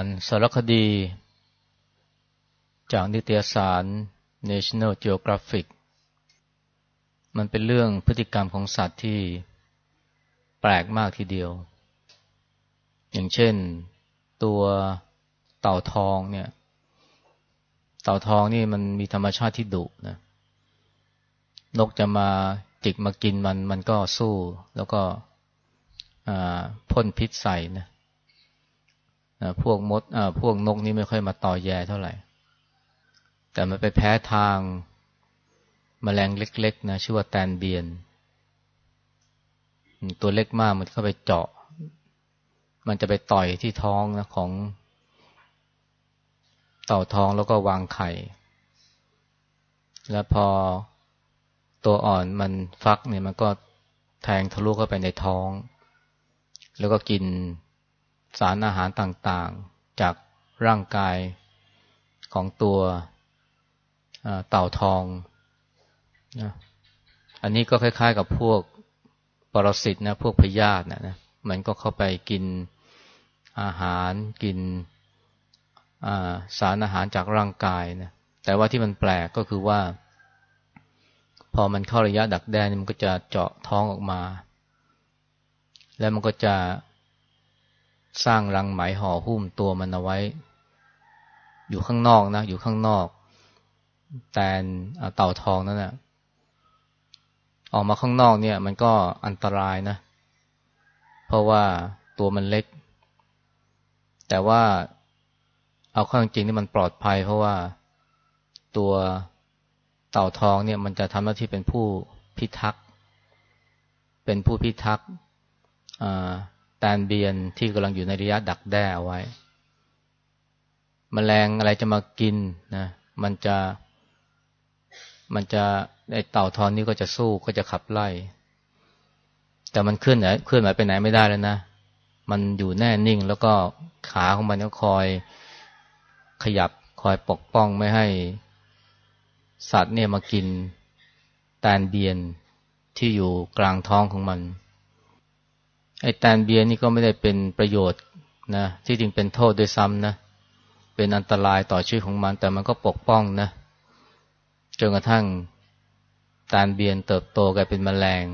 านสารคดี จากนิตยสาร National Geographic มันเป็นเรื่องพฤติกรรมของสัตว์ที่แปลกมากทีเดียว อย่างเช่นตัวเต่าทองเนี่ย เต่าทองนี่มันมีธรรมชาติที่ดุนะ นกจะมาจิกมากินมันมันก็สู้ แล้วก็พ่นพิษใส่นะ พวกมดพวกนกนี่ไม่ค่อยมาต่อแย่เท่าไหร่ แต่มันไปแพ้ทางมแมลงเล็กๆนะชื่อว่าแตนเบียน ตัวเล็กมากมันเข้าไปเจาะ มันจะไปต่อยที่ท้องนะของ เต่าท้องแล้วก็วางไข่ แล้วพอตัวอ่อนมันฟักเนี่ยมันก็แทงทะลุเข้าไปในท้อง แล้วก็กิน สารอาหารต่างๆ จากร่างกายของตัวเต่าทองนะอันนี้ก็คล้ายๆกับพวกปรสิตนะพวกพยาธินะนะมันก็เข้าไปกินอาหารกินสารอาหารจากร่างกายนะแต่ว่าที่มันแปลกก็คือว่า พอมันเข้าระยะดักแด้มันก็จะเจาะท้องออกมา แล้วมันก็จะ สร้างรังไหมห่อหุ้มตัวมันเอาไว้ อยู่ข้างนอกนะ อยู่ข้างนอก แต่เต่าทองนั่นแหละออกมาข้างนอกเนี่ย มันก็อันตรายนะ เพราะว่าตัวมันเล็ก แต่ว่าเอาข้างจริงนี่มันปลอดภัย เพราะว่าตัวเต่าทองเนี่ย มันจะทำหน้าที่เป็นผู้พิทักษ์เป็นผู้พิทักษ์ แตนเบียนที่กำลังอยู่ในระยะดักแด้เอาไว้มแมลงอะไรจะมากินนะมันจะ มันจะไอเต่าทอนนี้ก็จะสู้ก็จะขับไล่ แต่มันเคลื่อนไหนเคลื่อนไหวไปไหนไม่ได้แล้วนะ มันอยู่แน่นิ่งแล้วก็ขาของมันก็คอยขยับคอยปกป้องไม่ให้ สัตว์เนี่ยมากินแตนเบียนที่อยู่กลางท้องของมัน ไอ้แตนเบียนี่ก็ไม่ได้เป็นประโยชน์นะที่จริงเป็นโทษด้วยซ้ำนะ เป็นอันตรายต่อชีวิตของมัน แต่มันก็ปกป้องนะจนกระทั่งแตนเบียนเติบโตกลายเป็นแมลง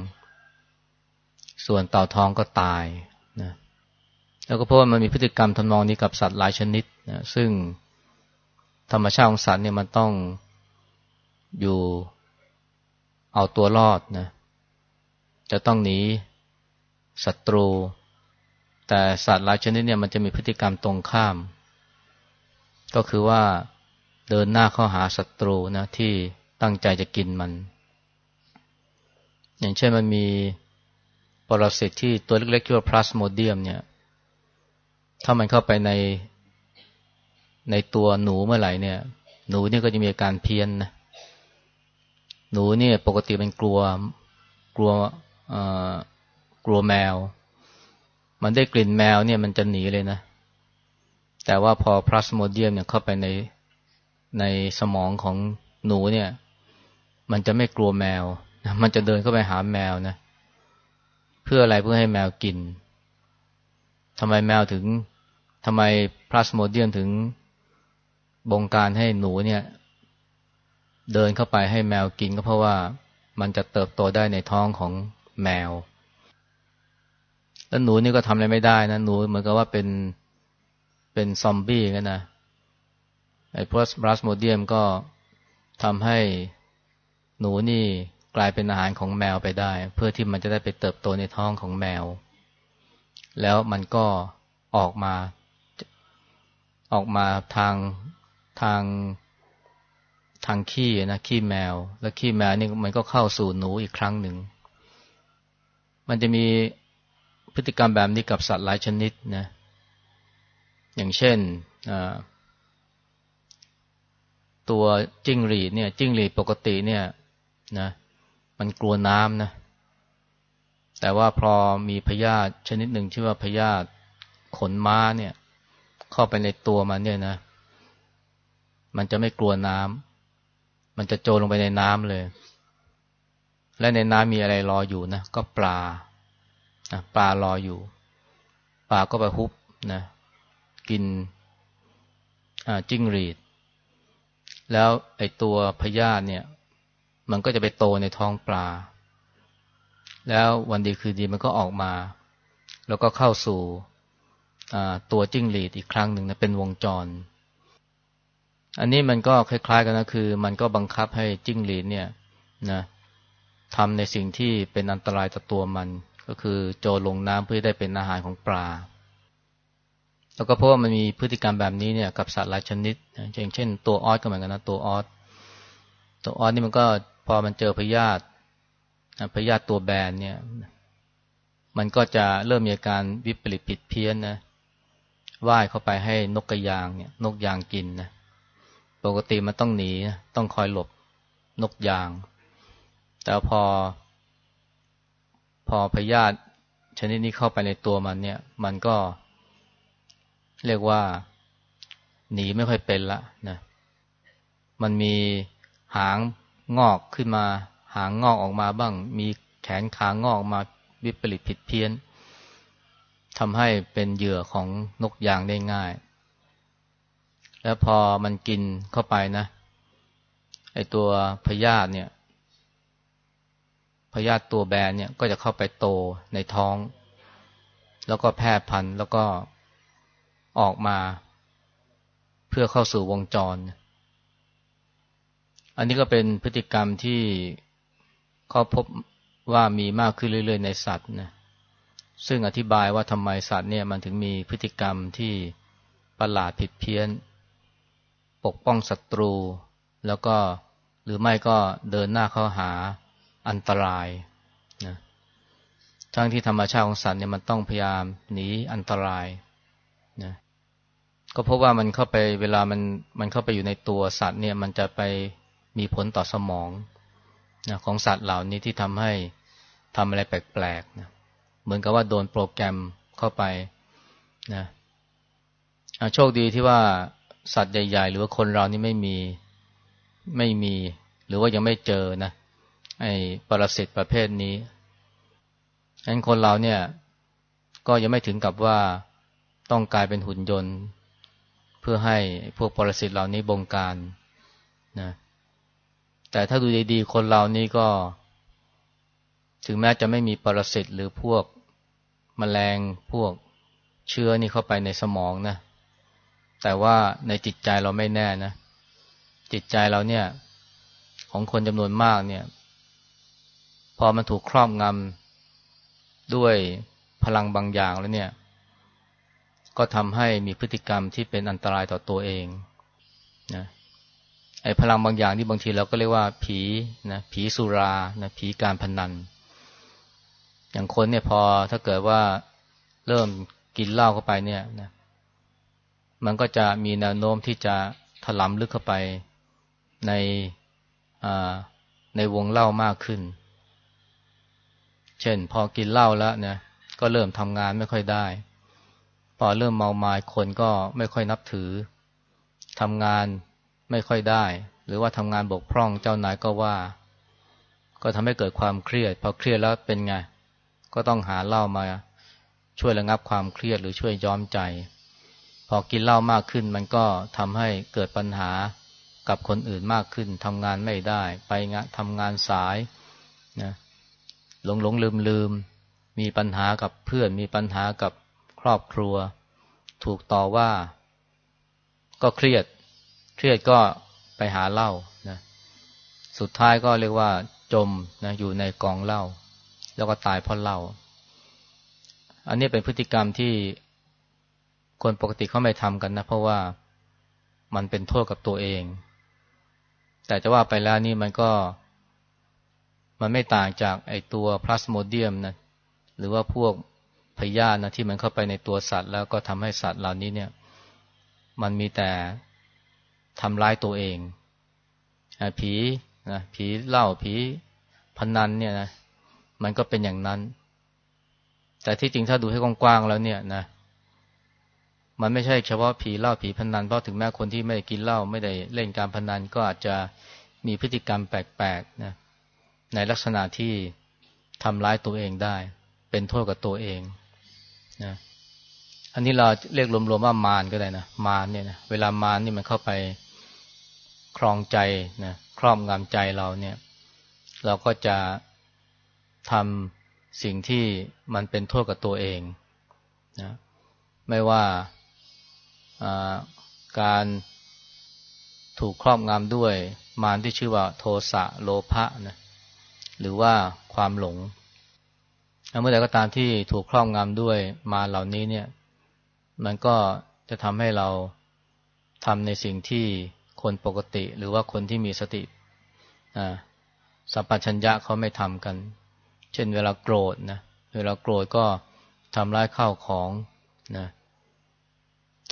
ส่วนเต่าทองก็ตายนะแล้วก็เพราะว่ามันมีพฤติกรรมทำนองนี้กับสัตว์หลายชนิดนะซึ่งธรรมชาติของสัตว์เนี่ยมันต้องอยู่เอาตัวรอดนะจะต้องหนี ศัตรู แต่สัตว์หลายชนิดเนี่ยมันจะมีพฤติกรรมตรงข้าม ก็คือว่าเดินหน้าเข้าหาศัตรูนะที่ตั้งใจจะกินมัน อย่างเช่นมันมีปรสิตที่ตัวเล็กๆชื่อว่าพลาสโมเดียมเนี่ย ถ้ามันเข้าไปในในตัวหนูเมื่อไหร่เนี่ย หนูนี่ก็จะมีอาการเพี้ยนนะ หนูเนี่ยปกติมันกลัวกลัวอ่อ กลัวแมว มันได้กลิ่นแมวเนี่ยมันจะหนีเลยนะ แต่ว่าพอพลาสโมเดียมเนี่ยเข้าไปในในสมองของหนูเนี่ย มันจะไม่กลัวแมว มันจะเดินเข้าไปหาแมวนะ เพื่ออะไรเพื่อให้แมวกินทำไมแมวถึงทำไมพลาสโมเดียมถึงบงการให้หนูเนี่ย เดินเข้าไปให้แมวกินก็เพราะว่ามันจะเติบโตได้ในท้องของแมว แล้วหนูนี่ก็ทำอะไรไม่ได้นะหนูเหมือนกับว่าเป็นเป็นซอมบี้กันนะไอ้พลสบรัสโมเดียมก็ทำให้หนูนี่กลายเป็นอาหารของแมวไปได้ เพื่อที่มันจะได้ไปเติบโตในท้องของแมว แล้วมันก็ออกมา ออกมาทางทางทางขี้นะขี้แมว แล้วขี้แมวนี่มันก็เข้าสู่หนูอีกครั้งหนึ่ง มันจะมี พฤติกรรมแบบนี้กับสัตว์หลายชนิดนะอย่างเช่นตัวจิ้งหรีดเนี่ยจิ้งหรีดปกติเนี่ยนะมันกลัวน้ำนะแต่ว่าพอมีพยาธิชนิดหนึ่งชื่อว่าพยาธิขนม้าเนี่ย เข้าไปในตัวมันเนี่ยนะ มันจะไม่กลัวน้ำมันจะโจรลงไปในน้ำเลย และในน้ำมีอะไรรออยู่นะก็ปลา ปลารออยู่ ปลาก็ไปฮุบนะกินจิ้งหรีด แล้วไอตัวพยาธิเนี่ย มันก็จะไปโตในท้องปลา แล้ววันดีคือดีมันก็ออกมา แล้วก็เข้าสู่ตัวจิ้งหรีดอีกครั้งหนึ่งนะเป็นวงจร อันนี้มันก็คล้าย ๆ กันนะคือ มันก็บังคับให้จิ้งหรีดเนี่ยนะทำในสิ่งที่เป็นอันตรายต่อตัวมัน ก็คือโจรลงน้ำเพื่อได้เป็นอาหารของปลา แล้วก็เพราะว่ามันมีพฤติกรรมแบบนี้เนี่ยกับสัตว์หลายชนิดอย่างเช่น ตัวออสก็เหมือนกันนะตัวออสตัวออสนี่มันก็พอมันเจอพยาธิพยาธิตัวแบนเนี่ย มันก็จะเริ่มมีอาการวิปริตผิดเพี้ยนนะว่ายเข้าไปให้นกกระยางเนี่ย นกยางกินนะปกติมันต้องหนีต้องคอยหลบนกยาง แต่พอ พอพยาธิชนิดนี้เข้าไปในตัวมันเนี่ย มันก็ เรียกว่า หนีไม่ค่อยเป็นละนะมันมีหางงอกขึ้นมา หางงอกออกมาบ้าง มีแขนขางอกมาวิปริตผิดเพี้ยนทำให้เป็นเหยื่อของนกยางได้ง่าย แล้วพอมันกินเข้าไปนะไอตัวพยาธิเนี่ย พยาธิตัวแบนเนี่ยก็จะเข้าไปโตในท้อง แล้วก็แพร่พันธุ์แล้วก็ออกมา เพื่อเข้าสู่วงจร อันนี้ก็เป็นพฤติกรรมที่เขาพบว่ามีมากขึ้นเรื่อย ๆ ในสัตว์นะซึ่งอธิบายว่าทำไมสัตว์เนี่ยมันถึงมีพฤติกรรมที่ประหลาดผิดเพี้ยน ปกป้องศัตรู แล้วก็หรือไม่ก็เดินหน้าเข้าหา อันตรายนะทั้งที่ธรรมชาติของสัตว์เนี่ยมันต้องพยายามหนีอันตรายนะก็เพราะว่ามันเข้าไปเวลามันมันเข้าไปอยู่ในตัวสัตว์เนี่ยมันจะไปมีผลต่อสมองนะของสัตว์เหล่านี้ที่ทำให้ทำอะไรแปลกๆนะเหมือนกับว่าโดนโปรแกรมเข้าไปนะโชคดีที่ว่าสัตว์ใหญ่ ๆ หรือว่าคนเรานี่ไม่มีไม่มี หรือว่ายังไม่เจอนะ ไอ้ปรสิตประเภทนี้ฉะนั้นคนเราเนี่ยก็ยังไม่ถึงกับว่าต้องกลายเป็นหุ่นยนต์ เพื่อให้พวกปรสิตเหล่านี้บงการนะแต่ถ้าดูดีๆคนเรานี่ก็ ถึงแม้จะไม่มีปรสิตหรือพวกมแมลงพวกเชื้อนี่เข้าไปในสมองนะแต่ว่าในจิตใจเราไม่แน่นะจิตใจเราเนี่ย ของคนจำนวนมากเนี่ย พอมันถูกครอบงำด้วยพลังบางอย่างแล้วเนี่ย ก็ทำให้มีพฤติกรรมที่เป็นอันตรายต่อตัวเองนะไอ้พลังบางอย่างที่บางทีเราก็เรียกว่าผีนะผีสุรานะผีการพนัน อย่างคนเนี่ยพอถ้าเกิดว่าเริ่มกินเหล้าเข้าไปเนี่ยนะมันก็จะมีแนวโน้มที่จะถลำลึกเข้าไปในในวงเล่ามากขึ้น เช่น พอกินเหล้าแล้วเนี่ยก็เริ่มทำงานไม่ค่อยได้ พอเริ่มเมาไมา้คนก็ไม่ค่อยนับถือทำงานไม่ค่อยได้ หรือว่าทำงานบกพร่องเจ้านายก็ว่า ก็ทำให้เกิดความเครียด พอเครียดแล้วเป็นไง ก็ต้องหาเหล้ามา ช่วยระงับความเครียดหรือช่วยย้อมใจ พอกินเหล้ามากขึ้นมันก็ทำให้เกิดปัญหากับคนอื่นมากขึ้นทำงานไม่ได้ ไปงานทำงานสายนะ หลงหลงลืมลืมมีปัญหากับเพื่อน มีปัญหากับครอบครัว ถูกต่อว่า ก็เครียด เครียดก็ไปหาเหล้านะสุดท้ายก็เรียกว่า จมนะอยู่ในกองเหล้าแล้วก็ตายเพราะเหล้าอันนี้เป็นพฤติกรรมที่คนปกติเขาไม่ทำกันนะ เพราะว่ามันเป็นโทษกับตัวเอง แต่จะว่าไปแล้วนี่มันก็ มันไม่ต่างจากไอตัวพลาสโมเดียมนะหรือว่าพวกพยาธินะที่มันเข้าไปในตัวสัตว์ แล้วก็ทำให้สัตว์เหล่านี้เนี่ย มันมีแต่ทำร้ายตัวเองอผีนะผีเหล้าผีพนันเนี่ยนะมันก็เป็นอย่างนั้น แต่ที่จริงถ้าดูให้กว้างๆแล้วเนี่ยนะ มันไม่ใช่เฉพาะผีเหล้าผีพนันเพราะถึงแม้คนที่ไม่ได้กินเหล้าไม่ได้เล่นการพนันก็อาจจะมีพฤติกรรมแปลกๆนะ ในลักษณะที่ทำร้ายตัวเองได้ เป็นโทษกับตัวเองนะอันนี้เราเรียกรวมๆว่ามารก็ได้นะมารเนี่ยนะเวลามารนี่มันเข้าไปครองใจนะครอบงำใจเราเนี่ย เราก็จะทำสิ่งที่มันเป็นโทษกับตัวเองนะไม่ว่าการถูกครอบงำด้วยมารที่ชื่อว่าโทสะโลภะนะ หรือว่าความหลงเมื่อใดก็ตามที่ถูกครอบงำด้วยมาเหล่านี้เนี่ย มันก็จะทำให้เราทำในสิ่งที่คนปกติ หรือว่าคนที่มีสติสัพพัญญะเขาไม่ทำกัน เช่นเวลาโกรธนะเวลาโกรธก็ทำร้ายข้าวของนะ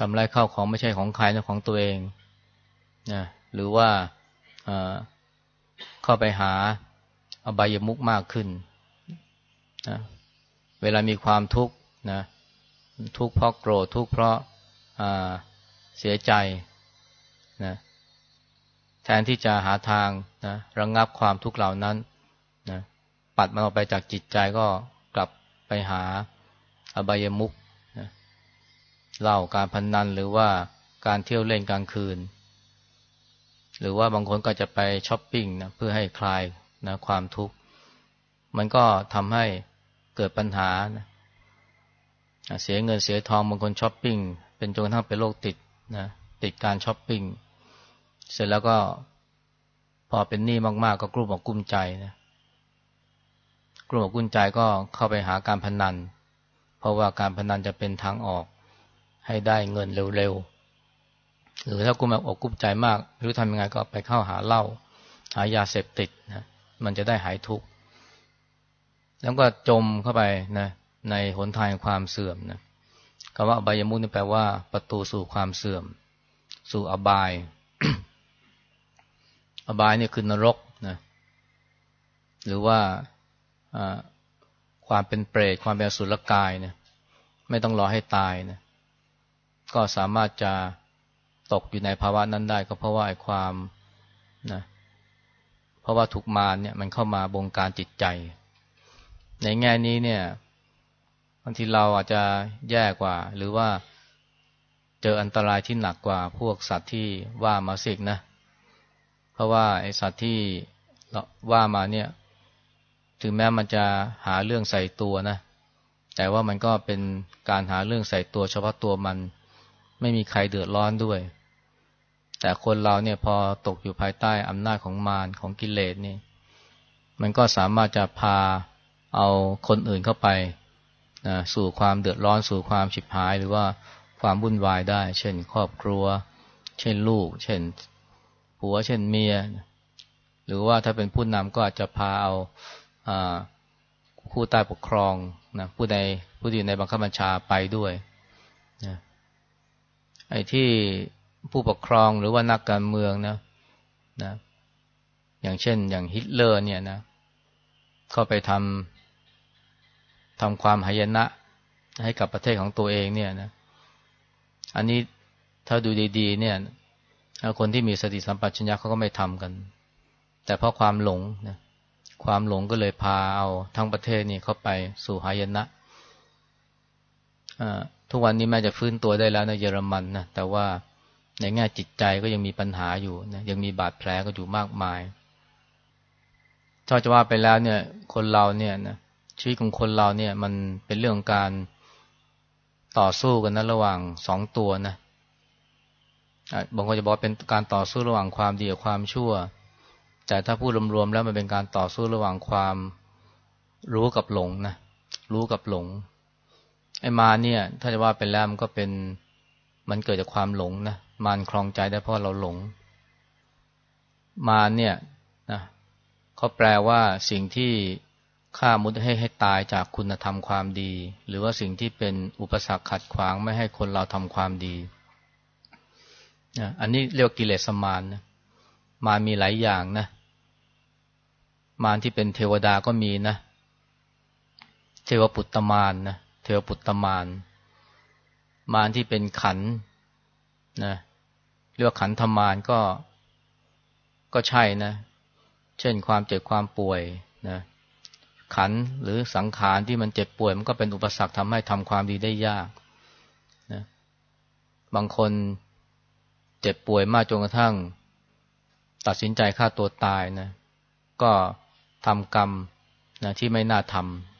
ทำร้ายข้าวของไม่ใช่ของใครนะของตัวเองนะหรือว่าเข้าไปหา อบายมุกมากขึ้นนะเวลามีความทุกข์นะทุกข์เพราะโกรธทุกข์เพราะเสียใจนะแทนที่จะหาทางนะระงงับความทุกข์เหล่านั้นนะปัดมันออกไปจากจิตใจก็กลับไปหาอบายมุกนะเล่าการพนนันหรือว่าการเที่ยวเล่นกลางคืน หรือว่าบางคนก็จะไปช้อปปิ้งนะเพื่อให้คลาย นะความทุกข์มันก็ทำให้เกิดปัญหานะเสียเงินเสียทองบางคนช้อปปิ้งเป็นจนกระทั่งเป็นโรคติดนะติดการช้อปปิ้งเสร็จแล้วก็พอเป็นหนี้มากๆ ก็กลุ้มอกกลุ้มใจนะกลุ้มอกกลุ้มใจก็เข้าไปหาการพนัน เพราะว่าการพนันจะเป็นทางออกให้ได้เงินเร็วๆหรือถ้ากลุ้มอกกุ้มใจมากไม่รู้ทำยังไงก็ไปเข้าหาเหล้าหายาเสพติดนะ มันจะได้หายทุกข์แล้วก็จมเข้าไปนะในหนทางความเสื่อมนะคำว่าอบายมุขนี่แปลว่าประตูสู่ความเสื่อม สู่อบาย อบายเนี่ยคือนรกนะหรือว่าความเป็นเปรตความเป็นสุรกายนี่ยไม่ต้องรอให้ตายนะก็สามารถจะตกอยู่ในภาวะนั้นได้ ก็เพราะว่าความนะ เพราะว่าถูกมารเนี่ยมันเข้ามาบงการจิตใจ ในแง่นี้เนี่ยบางทีเราอาจจะแย่กว่า หรือว่าเจออันตรายที่หนักกว่าพวกสัตว์ที่ว่ามาสิกนะ เพราะว่าไอสัตว์ที่ว่ามาเนี่ยถึงแม้มันจะหาเรื่องใส่ตัวนะ แต่ว่ามันก็เป็นการหาเรื่องใส่ตัวเฉพาะตัวมัน ไม่มีใครเดือดร้อนด้วย แต่คนเราเนี่ยพอตกอยู่ภายใต้อำนาจของมารของกิเลสนี่ มันก็สามารถจะพาเอาคนอื่นเข้าไปนะสู่ความเดือดร้อนสู่ความฉิบหาย หรือว่าความวุ่นวายได้ เช่น ครอบครัว เช่นลูก เช่นผัว เช่นเมีย หรือว่าถ้าเป็นผู้นำก็อาจจะพาเอาผู้ใต้ปกครองนะผู้ใดผู้ที่อยู่ในบังคับบัญชาไปด้วยนะไอ้ที่ ผู้ปกครองหรือว่านักการเมืองนะนะ อย่างเช่น อย่างฮิตเลอร์เนี่ยนะเข้าไปทำทำความหายนะให้กับประเทศของตัวเองเนี่ยนะ อันนี้ถ้าดูดีๆ เนี่ยคนที่มีสติสัมปชัญญะเขาก็ไม่ทำกัน แต่เพราะความหลงนะความหลงก็เลยพาเอาทั้งประเทศนี่เข้าไปสู่หายนะทุกวันนี้แม้จะฟื้นตัวได้แล้วในเยอรมันนะแต่ว่า ในแง่จิตใจก็ยังมีปัญหาอยู่นะยังมีบาดแผลก็อยู่มากมายถ้าจะว่าไปแล้วเนี่ย คนเราเนี่ยนะชีวิตของคนเราเนี่ย มันเป็นเรื่องการต่อสู้กันนะระหว่างสองตัวนะบางคนจะบอกเป็นการต่อสู้ระหว่างความดีกับความชั่ว แต่ถ้าพูดรวมๆแล้วมันเป็นการต่อสู้ระหว่างความรู้กับหลงนะรู้กับหลงไอ้มาเนี่ย ถ้าจะว่าเป็นแล้วมันก็เป็นมันเกิดจากความหลงนะ มันคลองใจได้เพราะเราหลง มารเนี่ยนะเขาแปลว่าสิ่งที่ฆ่ามุดให้ให้ตายจากคุณธรรมความดี หรือว่าสิ่งที่เป็นอุปสรรคขัดขวางไม่ให้คนเราทำความดีนะอันนี้เรียกกิเลสมารนะมารมีหลายอย่างนะ มารที่เป็นเทวดาก็มีนะเทวปุตตมารนะเทวปุตตมารมารที่เป็นขันนะ เรียกว่าขันธมารก็ก็ใช่นะ เช่นความเจ็บความป่วยนะขันหรือสังขารที่มันเจ็บป่วย มันก็เป็นอุปสรรคทำให้ทำความดีได้ยากนะบางคนเจ็บป่วยมากจนกระทั่ง ตัดสินใจฆ่าตัวตายนะ ก็ทำกรรมนะที่ไม่น่าท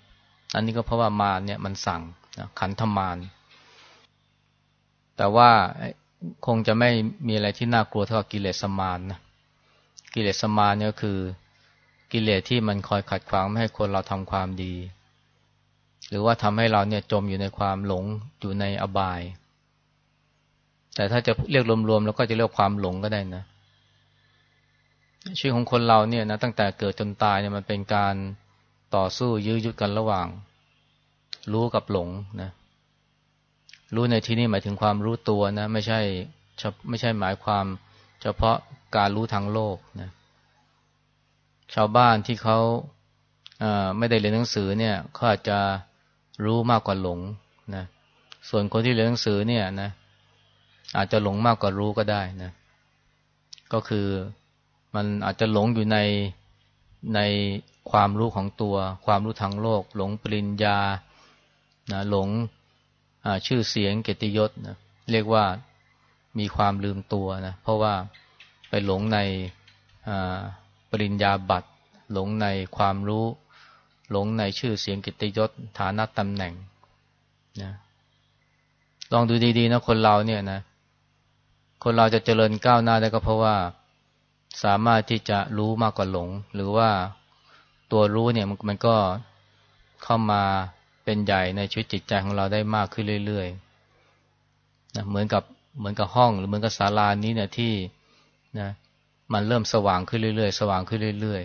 ำอันนี้ก็เพราะว่ามารเนี่ยมันสั่งนะขันธมารแต่ว่า คงจะไม่มีอะไรที่น่ากลัวเท่ากิเลสมารนะกิเลสมารเนี่ยคือกิเลสที่มันคอยขัดขวางไม่ให้คนเราทำความดี หรือว่าทำให้เราเนี่ยจมอยู่ในความหลงอยู่ในอบาย แต่ถ้าจะเรียกรวมๆแล้วก็จะเรียกความหลงก็ได้นะชีวิตของคนเราเนี่ยนะตั้งแต่เกิดจนตายเนี่ยมันเป็นการต่อสู้ยื้อยุดกันระหว่าง รู้กับหลงนะ รู้ในที่นี้หมายถึงความรู้ตัวนะ ไม่ใช่ไม่ใช่หมายความเฉพาะการรู้ทางโลกนะชาวบ้านที่เขาไม่ได้เรียนหนังสือเนี่ยเขาอาจจะรู้มากกว่าหลงนะส่วนคนที่เรียนหนังสือเนี่ยนะอาจจะหลงมากกว่ารู้ก็ได้นะก็คือมันอาจจะหลงอยู่ในในความรู้ของตัว ความรู้ทางโลก หลงปริญญานะหลง ชื่อเสียงเกียรติยศนะเรียกว่ามีความลืมตัวนะเพราะว่าไปหลงในปริญญาบัตร หลงในความรู้ หลงในชื่อเสียงกิตยศฐานะตำแหน่งนะลองดูดีๆนะคนเราเนี่ยนะ คนเราจะเจริญก้าวหน้าได้ก็เพราะว่า สามารถที่จะรู้มากกว่าหลง หรือว่าตัวรู้เนี่ยมันก็เข้ามา เป็นใหญ่ในชีวิตจิตใจของเราได้มากขึ้นเรื่อยๆนะเหมือนกับเหมือนกับห้องหรือเหมือนกับศาลานี้เนี่ยที่นะมันเริ่มสว่างขึ้นเรื่อยๆ สว่างขึ้นเรื่อย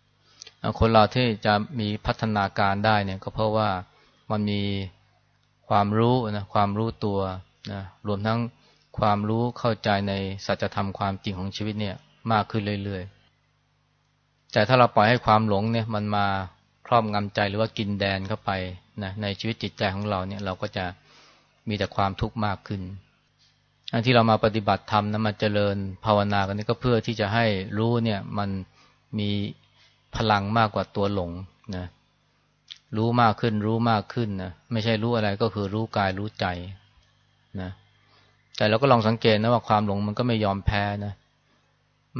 ๆคนเราที่จะมีพัฒนาการได้เนี่ยก็เพราะว่ามันมีความรู้นะความรู้ตัวนะรวมทั้งความรู้เข้าใจในสัจธรรมความจริงของชีวิตเนี่ยมากขึ้นเรื่อยๆ แต่ถ้าเราปล่อยให้ความหลงเนี่ยมันมา อบงำใจหรือว่ากินแดนเข้าไปนะในชีวิตจิตใจของเราเนี่ยเราก็จะมีแต่ความทุกข์มากขึ้นอันที่เรามาปฏิบัติธรรมนะมาเจริญภาวนากันนี่ก็เพื่อที่จะให้รู้เนี่ยมันมีพลังมากกว่าตัวหลงนะรู้มากขึ้นรู้มากขึ้นนะไม่ใช่รู้อะไรก็คือรู้กายรู้ใจนะแต่เราก็ลองสังเกตนะว่าความหลงมันก็ไม่ยอมแพ้นะ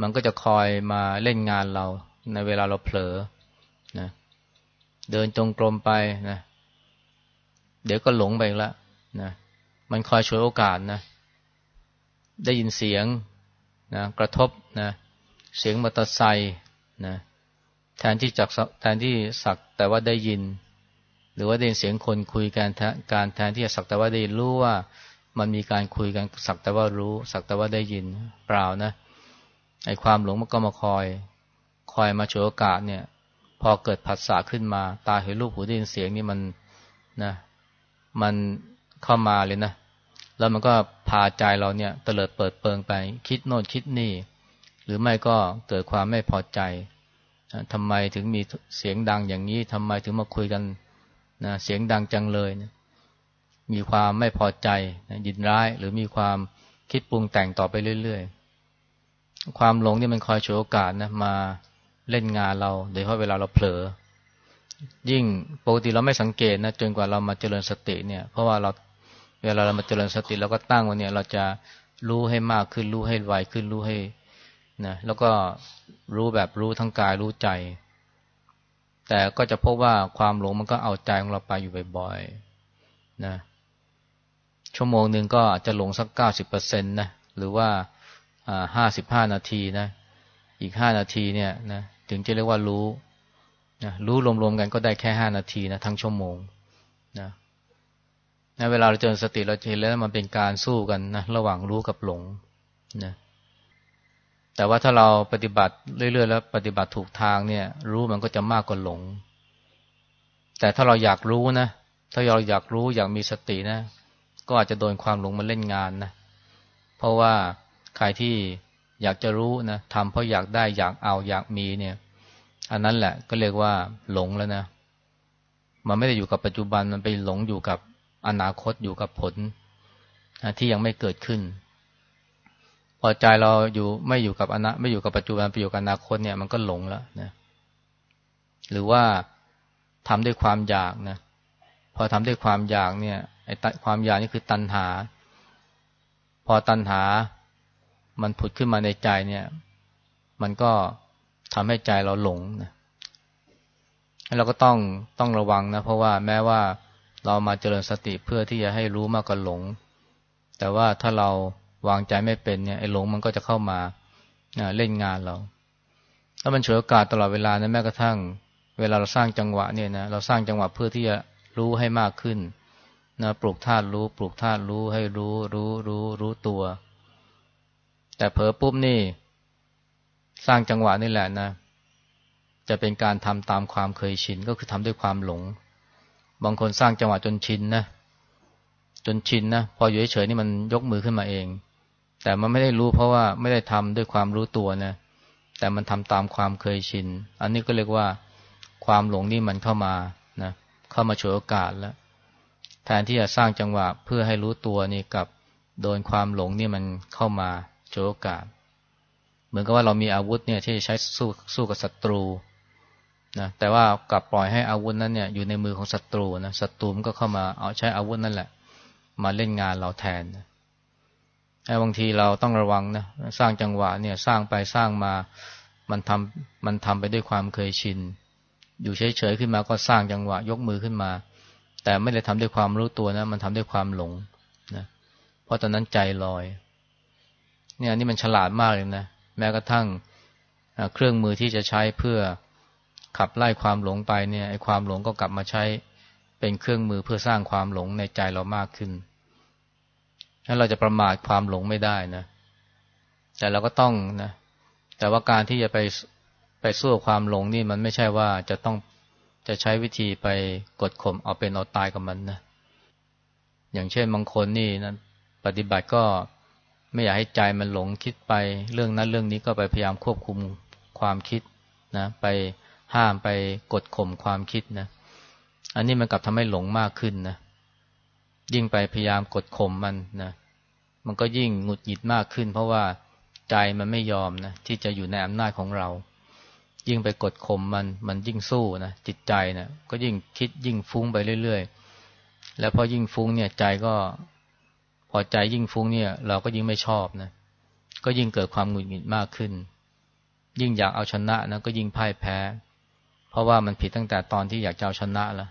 มันก็จะคอยมาเล่นงานเราในเวลาเราเผลอนะเเดินจงกรมไปนะ เดี๋ยวก็หลงไปละนะมันคอยช่วยโอกาสนะ ได้ยินเสียงนะกระทบนะเสียงมอเตอร์ไซค์นะแทนที่จักแทนที่สักแต่ว่าได้ยิน หรือว่าได้ยินเสียงคนคุยกันการแทนที่จะสักแต่ว่าได้รู้ว่ามันมีการคุยกันสักแต่ว่ารู้ สักแต่ว่าได้ยินเปล่านะไอ้ความหลงมันก็มาคอย คอยมาโฉโอกาสเนี่ย อเกิดผัสสะขึ้นมา ตาเห็นรูปหูได้ยินเสียงนี่มันนะ มันเข้ามาเลยนะ แล้วมันก็พาใจเราเนี่ยเตลิดเปิดเปิงไป คิดโน่นคิดนี่ หรือไม่ก็เกิดความไม่พอใจทำไมถึงมีเสียงดังอย่างนี้ทำไมถึงมาคุยกันนะเสียงดังจังเลยนะมีความไม่พอใจนะยินร้าย หรือมีความคิดปรุงแต่งต่อไปเรื่อย ๆ ความหลงนี่มันคอยโชว์โอกาสนะมา เล่นงานเราโดยเฉพาะเวลาเราเผลอ ยิ่งปกติเราไม่สังเกตนะจนกว่าเรามาเจริญสติเนี่ย เพราะว่าเราเวลาเรามาเจริญสติเราก็ตั้งวันเนี่ย เราจะรู้ให้มากขึ้นรู้ให้ไวขึ้นรู้ให้นะแล้วก็รู้แบบรู้ทั้งกายรู้ใจ แต่ก็จะพบว่าความหลงมันก็เอาใจของเราไปอยู่บ่อยๆนะชั่วโมงหนึ่งก็อาจจะหลงสักเก้าสิบเปอร์เซ็นตนะหรือว่าห้าสิบห้านาทีนะ อีกห้านาทีเนี่ยนะ ถึงจะเรียกว่ารู้นะรู้รวมๆกันก็ได้แค่ห้านาทีนะทั้งชั่วโมงนะนะเวลาเราเจอสติเราเห็นแล้วมันเป็นการสู้กันนะระหว่างรู้กับหลงนะแต่ว่าถ้าเราปฏิบัติเรื่อยๆแล้วปฏิบัติถูกทางเนี่ย รู้มันก็จะมากกว่าหลง แต่ถ้าเราอยากรู้นะถ้าเราอยากรู้อยากมีสตินะ ก็อาจจะโดนความหลงมาเล่นงานนะเพราะว่าใครที่ อยากจะรู้นะทำเพราะอยากได้อยากเอาอยากมีเนี่ย อันนั้นแหละก็เรียกว่าหลงแล้วนะ มันไม่ได้อยู่กับปัจจุบันมันไปหลงอยู่กับอนาคตอยู่กับผลที่ยังไม่เกิดขึ้น พอใจเราอยู่ไม่อยู่กับอนาไม่อยู่กับปัจจุบันไปอยู่กับอนาคตเนี่ยมันก็หลงแล้วนะหรือว่าทำด้วยความอยากนะพอทำด้วยความอยากเนี่ยไอ้ความอยากนี่คือตัณหา พอตัณหา มันผุดขึ้นมาในใจเนี่ย มันก็ทำให้ใจเราหลงนะเราก็ต้องต้องระวังนะ เพราะว่าแม้ว่าเรามาเจริญสติเพื่อที่จะให้รู้มากกว่าหลง แต่ว่าถ้าเราวางใจไม่เป็นเนี่ยไอ้หลงมันก็จะเข้ามาเล่นงานเราถ้ามันฉวยโอกาสตลอดเวลานะแม้กระทั่ง เวลาเราสร้างจังหวะเนี่ยนะเราสร้างจังหวะเพื่อที่จะรู้ให้มากขึ้นนะปลูกธาตุรู้ ปลูกธาตุรู้ให้รู้รู้รู้รู้ตัว แต่เผลอปุ๊บนี่ สร้างจังหวะนี่แหละนะ จะเป็นการทำตามความเคยชินก็คือทำด้วยความหลง บางคนสร้างจังหวะจนชินนะ จนชินนะ พออยู่เฉยๆนี่มันยกมือขึ้นมาเอง แต่มันไม่ได้รู้เพราะว่าไม่ได้ทำด้วยความรู้ตัวนะ แต่มันทำตามความเคยชิน อันนี้ก็เรียกว่าความหลงนี่มันเข้ามานะ เข้ามาฉวยโอกาสแล้ว แทนที่จะสร้างจังหวะเพื่อให้รู้ตัวนี่กับโดนความหลงนี่มันเข้ามา โจโอกาสเหมือนกับว่าเรามีอาวุธเนี่ยที่จะใช้สู้สู้กับศัตรูนะแต่ว่ากลับปล่อยให้อาวุธนั้นเนี่ยอยู่ในมือของศัตรูนะศัตรูมันก็เข้ามาเอาใช้อาวุธนั่นแหละ มาเล่นงานเราแทนนะบางทีเราต้องระวังนะสร้างจังหวะเนี่ยสร้างไปสร้างมามันทำมันทำไปด้วยความเคยชิน อยู่เฉยๆขึ้นมาก็สร้างจังหวะยกมือขึ้นมา แต่ไม่ได้ทำด้วยความรู้ตัวนะ มันทำด้วยความหลงนะเพราะตอนนั้นใจลอย เนี่ยนี่มันฉลาดมากเลยนะ แม้กระทั่งเครื่องมือที่จะใช้เพื่อขับไล่ความหลงไปเนี่ยไอ้ความหลงก็กลับมาใช้เป็นเครื่องมือเพื่อสร้างความหลงในใจเรามากขึ้นถ้าเราจะประมาทความหลงไม่ได้นะ แต่เราก็ต้องนะ แต่ว่าการที่จะไปไปสู้ความหลงนี่มันไม่ใช่ว่าจะต้องจะใช้วิธีไปกดข่มเอาเป็นเอาตายกับมันนะ อย่างเช่นบางคนนี่นะปฏิบัติก็ ไม่อยากให้ใจมันหลงคิดไปเรื่องนั้นเรื่องนี้ก็ไปพยายามควบคุมความคิดนะไปห้ามไปกดข่มความคิดนะอันนี้มันกลับทำให้หลงมากขึ้นนะยิ่งไปพยายามกดข่มมันนะมันก็ยิ่งหงุดหงิดมากขึ้น เพราะว่าใจมันไม่ยอมนะที่จะอยู่ในอำนาจของเรา ยิ่งไปกดข่มมันมันยิ่งสู้นะจิตใจนะก็ยิ่งคิดยิ่งฟุ้งไปเรื่อย ๆ แล้วพอยิ่งฟุ้งเนี่ยใจก็ อใจยิ่งฟุ้งเนี่ย เราก็ยิ่งไม่ชอบนะก็ยิ่งเกิดความหงุดหงิดมากขึ้น ยิ่งอยากเอาชนะนะก็ยิ่งพ่ายแพ้ เพราะว่ามันผิดตั้งแต่ตอนที่อยากจะเอาชนะแล้ว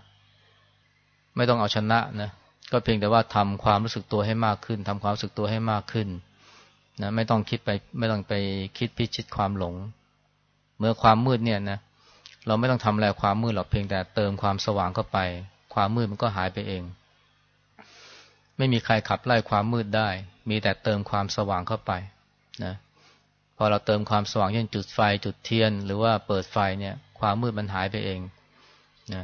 ไม่ต้องเอาชนะนะก็เพียงแต่ว่าทำความรู้สึกตัวให้มากขึ้นทำความรู้สึกตัวให้มากขึ้นนะไม่ต้องคิดไปไม่ต้องไปคิดพิชิตความหลง เมื่อความมืดเนี่ยนะเราไม่ต้องทำอะไรความมืดหรอกเพียงแต่เติมความสว่างเข้าไป ความมืดมันก็หายไปเอง ไม่มีใครขับไล่ความมืดได้ มีแต่เติมความสว่างเข้าไปนะพอเราเติมความสว่างเช่นจุดไฟจุดเทียน หรือว่าเปิดไฟเนี่ยความมืดมันหายไปเองนะ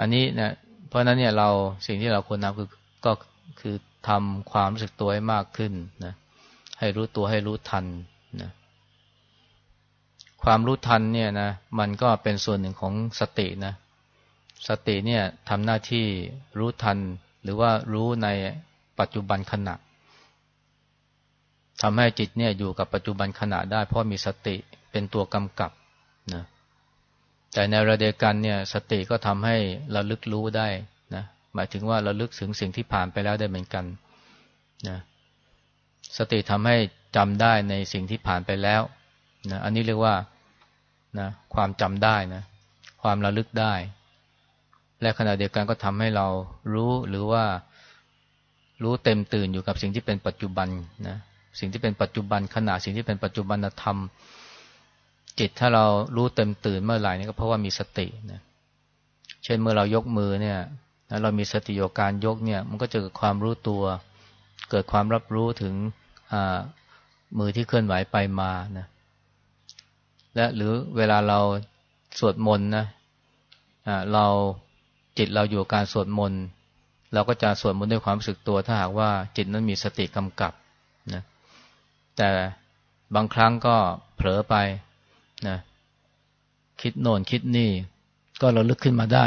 อันนี้นะเพราะนั้นเนี่ยเราสิ่งที่เราควรทำคือก็คือทำความรู้สึกตัวให้มากขึ้นนะให้รู้ตัวให้รู้ทันนะความรู้ทันเนี่ยนะมันก็เป็นส่วนหนึ่งของสตินะสติเนี่ยทำหน้าที่รู้ทัน หรือว่ารู้ในปัจจุบันขณะทำให้จิตเนี่ยอยู่กับปัจจุบันขณะได้ เพราะมีสติเป็นตัวกำกับนะแต่ในระเดียกันเนี่ยสติก็ทำให้เราลึกรู้ได้นะหมายถึงว่าเราลึกถึงสิ่งที่ผ่านไปแล้วได้เหมือนกันนะสติทำให้จำได้ในสิ่งที่ผ่านไปแล้วนะอันนี้เรียกว่านะความจำได้นะความระลึกได้ และขณะเดียวกันก็ทำให้เรารู้หรือว่ารู้เต็มตื่นอยู่กับสิ่งที่เป็นปัจจุบันนะสิ่งที่เป็นปัจจุบันขณะสิ่งที่เป็นปัจจุบันธรรม จิตถ้าเรารู้เต็มตื่นเมื่อไหร่นี่ก็เพราะว่ามีสตินะเช่นเมื่อเรายกมือเนี่ยเรามีสติโยการยกเนี่ย มันก็จะเกิดความรู้ตัว เกิดความรับรู้ถึงมือที่เคลื่อนไหวไปมานะและหรือเวลาเราสวดมนต์นะเรา จิตเราอยู่การสวดมนต์เราก็จะสวดมนต์ด้วยความรู้สึกตัว ถ้าหากว่าจิตนั้นมีสติกำกับนะแต่บางครั้งก็เผลอไปนะคิดโน่นคิดนี่ ก็เราลึกขึ้นมาได้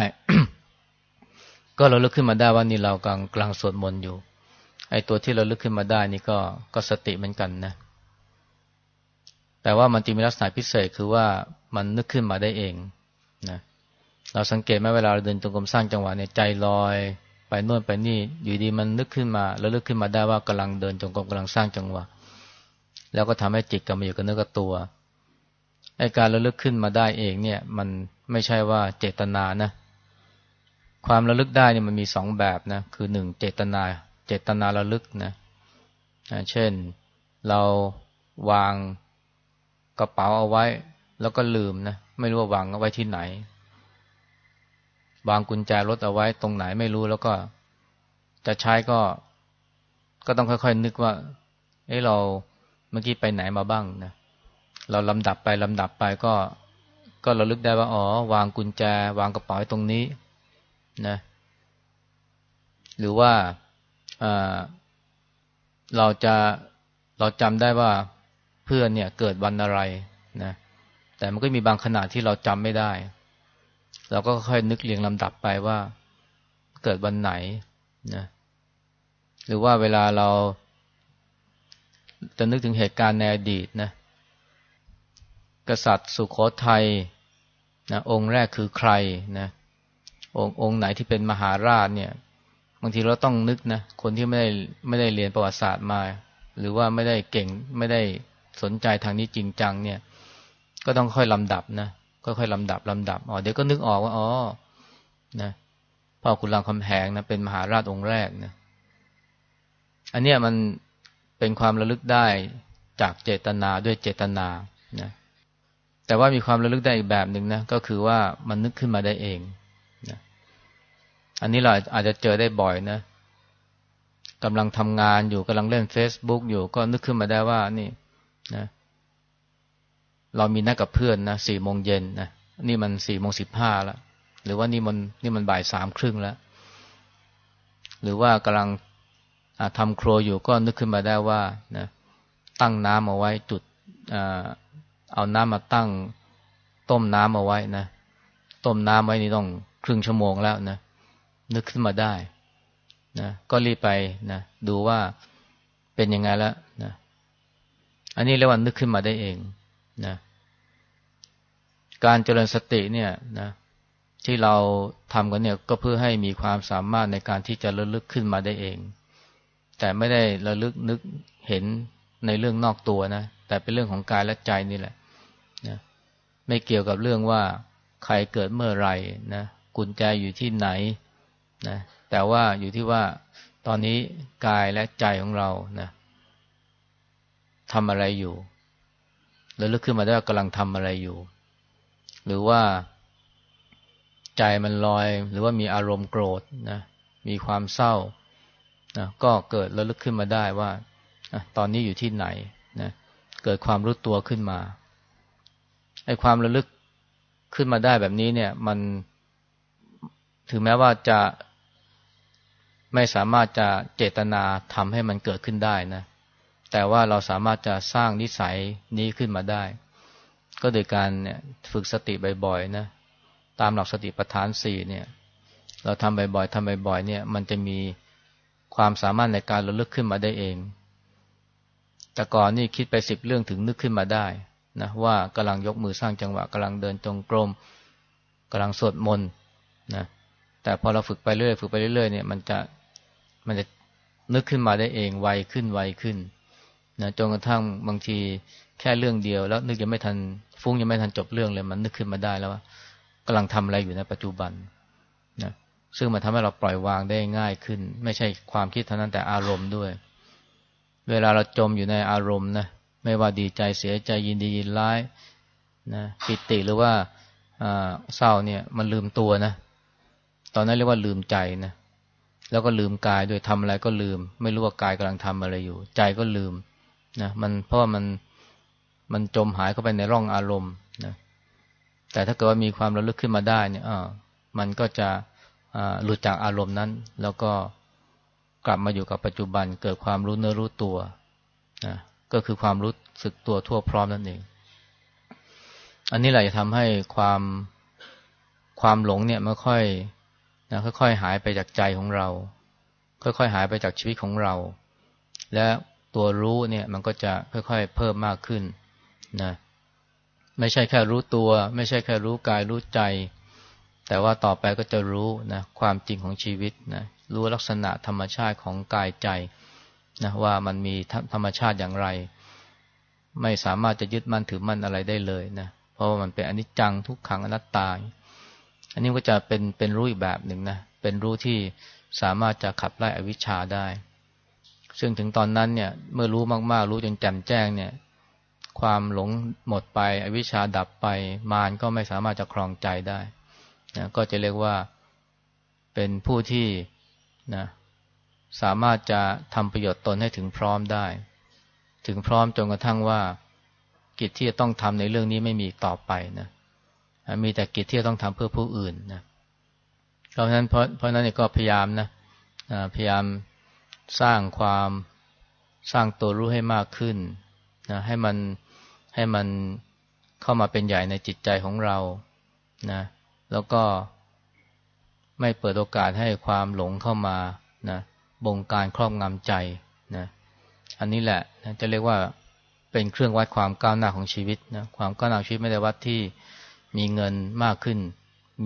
ก็เราลึกขึ้นมาได้ว่านี่เรากำลังกลางสวดมนต์อยู่ไอ้ตัวที่เราลึกขึ้นมาได้นี่ก็ก็สติเหมือนกันนะแต่ว่ามันจะมีลักษณะพิเศษคือว่ามันนึกขึ้นมาได้เอง เราสังเกตไหมเวลาเราเดินจงกรมสร้างจังหวะเนี่ยใจลอย ไปโน่นไปนี่ อยู่ดีมันนึกขึ้นมา แล้วลึกขึ้นมาได้ว่ากำลังเดินจงกรมกำลังสร้างจังหวะ แล้วก็ทำให้จิตกลับมาอยู่กับเนื้อกับตัวไอ้การระลึกขึ้นมาได้เองเนี่ย มันไม่ใช่ว่าเจตนานะความระลึกได้เนี่ยมันมีสองแบบนะคือหนึ่งเจตนา เจตนาระลึกนะเช่นเราวางกระเป๋าเอาไว้ แล้วก็ลืมนะไม่รู้ว่าวางเอาไว้ที่ไหน วางกุญแจรถเอาไว้ตรงไหนไม่รู้แล้วก็จะใช้ก็ ก็ต้องค่อยๆนึกว่า เอ้เราเมื่อกี้ไปไหนมาบ้างนะเราลำดับไปลำดับไปก็ ก็ระลึกได้ว่าอ๋อ วางกุญแจ วางกระเป๋าตรงนี้นะ หรือว่าเราจะเราจำได้ว่าเพื่อนเนี่ยเกิดวันอะไรนะแต่มันก็มีบางขณะที่เราจำไม่ได้ เราก็ค่อยนึกเรียงลำดับไปว่า เกิดวันไหนนะหรือว่าเวลาเราจะนึกถึงเหตุการณ์ในอดีตนะกษัตริย์สุขโขทัยนะองค์แรกคือใครนะองค์องค์ไหนที่เป็นมหาราชเนี่ยบางทีเราต้องนึกนะคนที่ไม่ได้ไม่ได้เรียนประวัติศาสตร์มา หรือว่าไม่ได้เก่งไม่ได้สนใจทางนี้จริงจังเนี่ย ก็ต้องค่อยลำดับนะ ค่อยลำดับลำดับอ๋อเดี๋ยวก็นึกออกว่าอ๋อนะพ่อคุณรามคำแหงนะเป็นมหาราชองค์แรกนะอันเนี้ยมันเป็นความระลึกได้จากเจตนาด้วยเจตนานะแต่ว่ามีความระลึกได้อีกแบบหนึ่งนะก็คือว่ามันนึกขึ้นมาได้เองนะอันนี้เราอาจจะเจอได้บ่อยนะกำลังทำงานอยู่กำลังเล่น Facebook อยู่ก็นึกขึ้นมาได้ว่านี่นะเเรามีนัดกับเพื่อนนะสี่โมงเย็นนะนี่มันสี่โมงสิบห้าแล้วหรือว่านี่มันนี่มันบ่ายสามครึ่งแล้ว หรือว่ากำลังทำครัวอยู่ก็นึกขึ้นมาได้ว่านะตั้งน้ำเอาไว้จุดเอาน้ำมาตั้งต้มน้ำเอาไว้นะต้มน้ำไว้นี่ต้องครึ่งชั่วโมงแล้วนะนึกขึ้นมาได้นะก็รีบไปนะดูว่าเป็นยังไงแล้วนะอันนี้เรียกว่านึกขึ้นมาได้เอง นะการเจริญสติเนี่ยนะที่เราทำกันเนี่ยก็เพื่อให้มีความสามารถในการที่จะระลึกขึ้นมาได้เอง แต่ไม่ได้ระลึกนึกเห็นในเรื่องนอกตัวนะแต่เป็นเรื่องของกายและใจนี่แหละนะไม่เกี่ยวกับเรื่องว่าใครเกิดเมื่อไหร่นะกุญแจอยู่ที่ไหนนะแต่ว่าอยู่ที่ว่าตอนนี้กายและใจของเรานะทำอะไรอยู่ แล้วลึกขึ้นมาได้ว่ากำลังทำอะไรอยู่ หรือว่าใจมันลอย หรือว่ามีอารมณ์โกรธนะมีความเศร้านะก็เกิดแล้วลึกขึ้นมาได้ว่าตอนนี้อยู่ที่ไหนนะเกิดความรู้ตัวขึ้นมาไอ้ความระลึกขึ้นมาได้แบบนี้เนี่ย มันถึงแม้ว่าจะไม่สามารถจะเจตนาทำให้มันเกิดขึ้นได้นะ แต่ว่าเราสามารถจะสร้างนิสัยนี้ขึ้นมาได้ ก็โดยการเนี่ยฝึกสติบ่อยๆนะตามหลักสติปัฏฐานสี่เนี่ย เราทำบ่อยๆทำบ่อยๆเนี่ย มันจะมีความสามารถในการระลึกขึ้นมาได้เอง แต่ก่อนนี่คิดไปสิบเรื่องถึงนึกขึ้นมาได้นะว่ากำลังยกมือสร้างจังหวะกำลังเดินจงกรมกำลังสวดมนต์นะแต่พอเราฝึกไปเรื่อยฝึกไปเรื่อยเนี่ย มันจะมันจะนึกขึ้นมาได้เองไวขึ้นไวขึ้น นะจนกระทั่งบางทีแค่เรื่องเดียว แล้วนึกยังไม่ทันฟุ้งยังไม่ทันจบเรื่องเลย มันนึกขึ้นมาได้แล้วว่ากำลังทำอะไรอยู่ในปัจจุบันนะซึ่งมันทำให้เราปล่อยวางได้ง่ายขึ้น ไม่ใช่ความคิดเท่านั้นแต่อารมณ์ด้วย เวลาเราจมอยู่ในอารมณ์นะไม่ว่าดีใจเสียใจยินดียินร้ายนะปิติหรือว่าเศร้าเนี่ยมันลืมตัวนะ ตอนนั้นเรียกว่าลืมใจนะแล้วก็ลืมกายโดยทำอะไรก็ลืม ไม่รู้ว่ากายกำลังทำอะไรอยู่ ใจก็ลืม นะมันเพราะว่ามันมันจมหายเข้าไปในร่องอารมณ์นะแต่ถ้าเกิดว่ามีความระลึกขึ้นมาได้เนี่ยอ่ามันก็จะหลุดจากอารมณ์นั้น แล้วก็กลับมาอยู่กับปัจจุบัน เกิดความรู้เนื้อรู้ตัวนะก็คือความรู้สึกตัวทั่วพร้อมนั่นเอง อันนี้แหละจะทำให้ความความหลงเนี่ยไม่ค่อยนะค่อยๆหายไปจากใจของเรา ค่อยๆหายไปจากชีวิตของเรา และ ตัวรู้เนี่ยมันก็จะค่อย ๆ เพิ่มมากขึ้นนะไม่ใช่แค่รู้ตัว ไม่ใช่แค่รู้กายรู้ใจ แต่ว่าต่อไปก็จะรู้นะความจริงของชีวิตนะรู้ลักษณะธรรมชาติของกายใจนะว่ามันมีธรรมชาติอย่างไร ไม่สามารถจะยึดมั่นถือมั่นอะไรได้เลยนะเพราะว่ามันเป็นอนิจจังทุกขังอนัตตาอันนี้ก็จะเป็นเป็นรู้อีกแบบหนึ่งนะเป็นรู้ที่สามารถจะขับไล่อวิชชาได้ ซึ่งถึงตอนนั้นเนี่ยเมื่อรู้มากๆ รู้จนแจ่มแจ้งเนี่ย ความหลงหมดไปอวิชชาดับไปมารก็ไม่สามารถจะครองใจได้นะก็จะเรียกว่าเป็นผู้ที่นะสามารถจะทำประโยชน์ตนให้ถึงพร้อมได้ ถึงพร้อมจนกระทั่งว่ากิจที่จะต้องทำในเรื่องนี้ไม่มีต่อไปนะมีแต่กิจที่จะต้องทำเพื่อผู้อื่นนะเพราะฉะนั้นเพราะเพราะนั้นก็พยายามนะพยายาม สร้างความสร้างตัวรู้ให้มากขึ้นนะให้มันให้มันเข้ามาเป็นใหญ่ในจิตใจของเรานะแล้วก็ไม่เปิดโอกาสให้ความหลงเข้ามานะบงการครอบงำใจนะอันนี้แหละนะจะเรียกว่าเป็นเครื่องวัดความก้าวหน้าของชีวิตนะความก้าวหน้าชีวิตไม่ได้วัดที่มีเงินมากขึ้น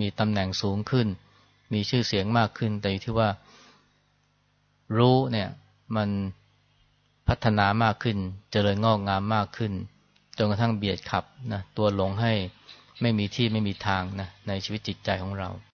มีตำแหน่งสูงขึ้น มีชื่อเสียงมากขึ้น แต่อยู่ที่ว่า รู้เนี่ย มันพัฒนามากขึ้น เจริญงอกงามมากขึ้น จนกระทั่งเบียดขับนะตัวหลงให้ไม่มีที่ไม่มีทางนะในชีวิตจิตใจของเรา